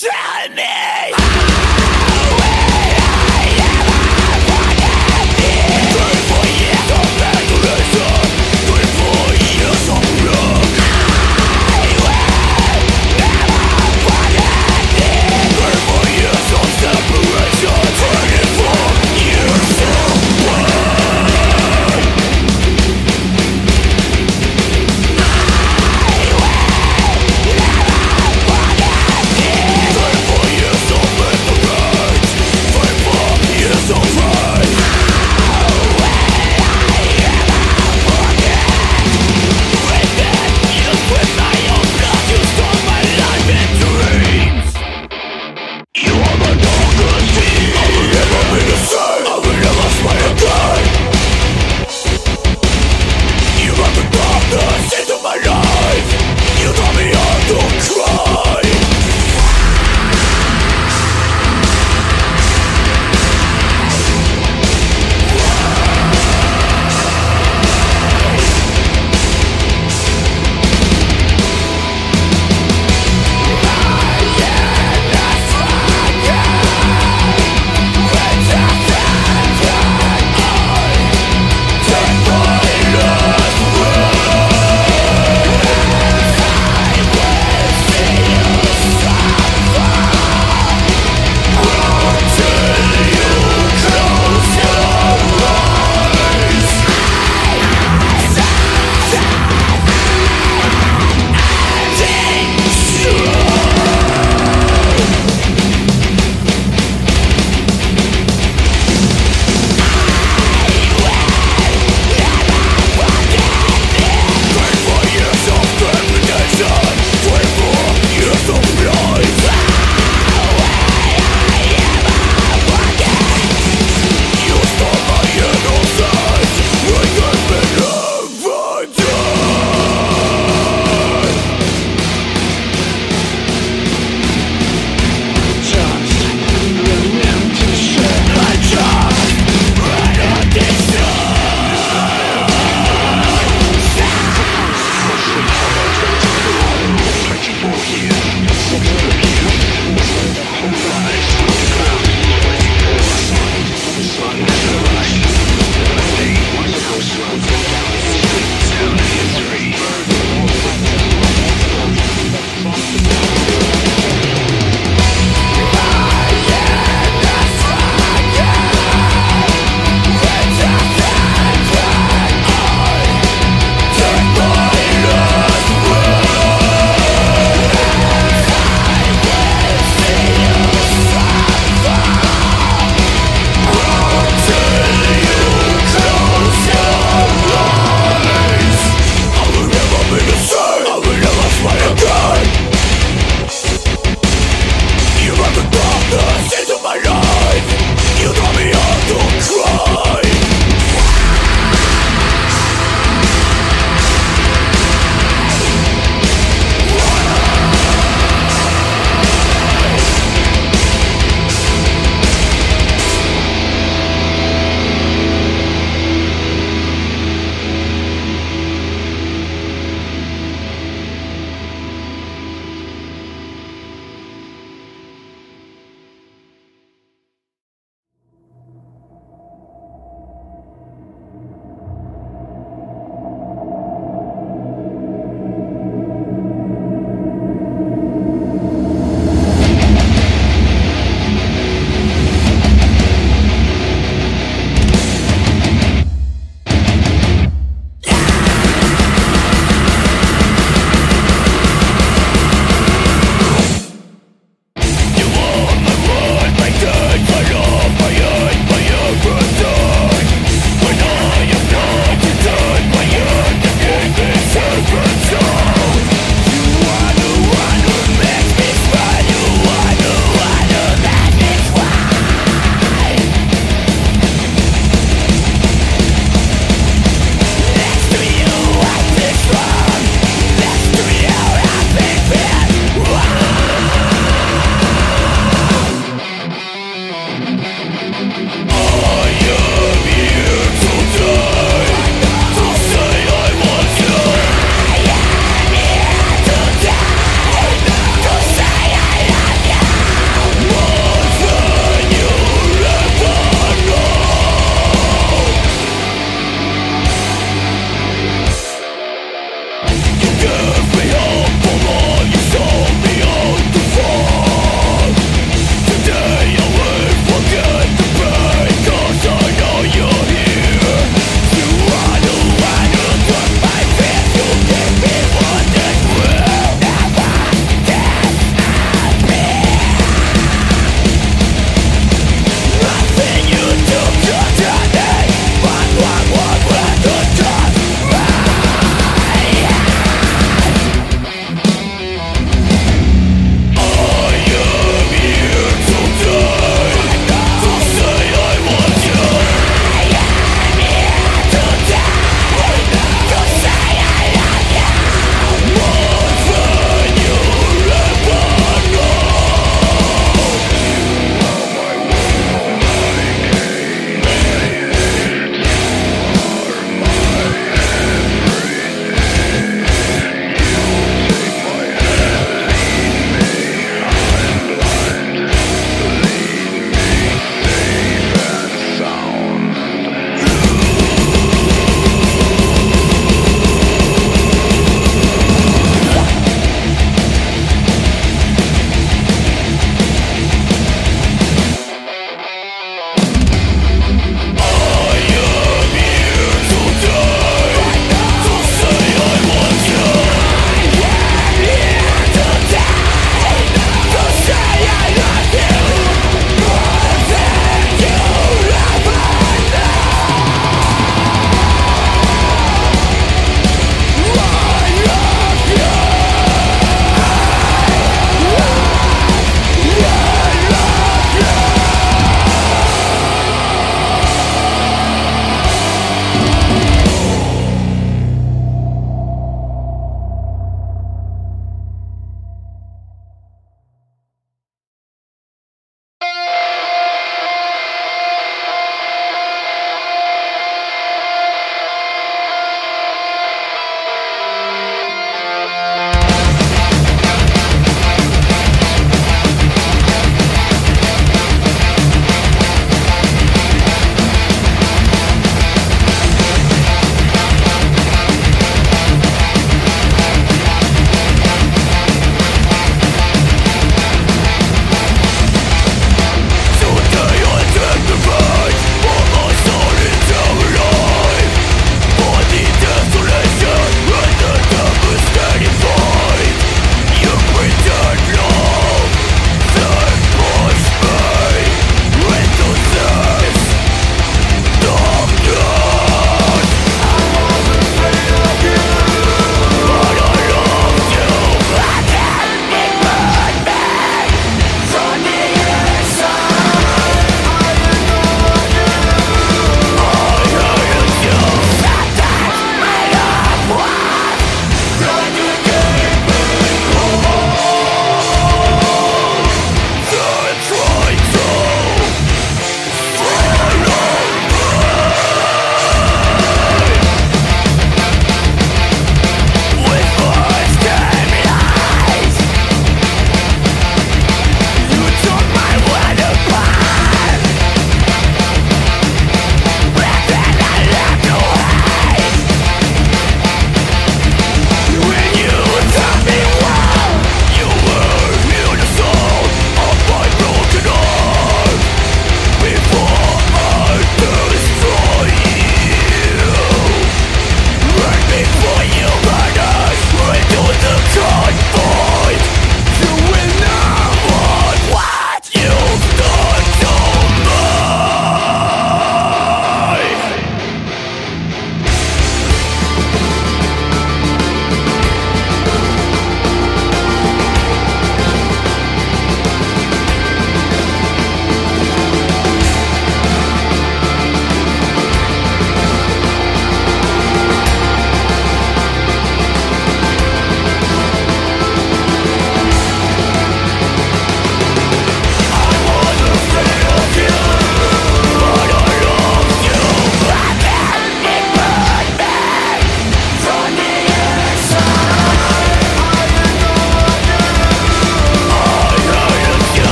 Tell me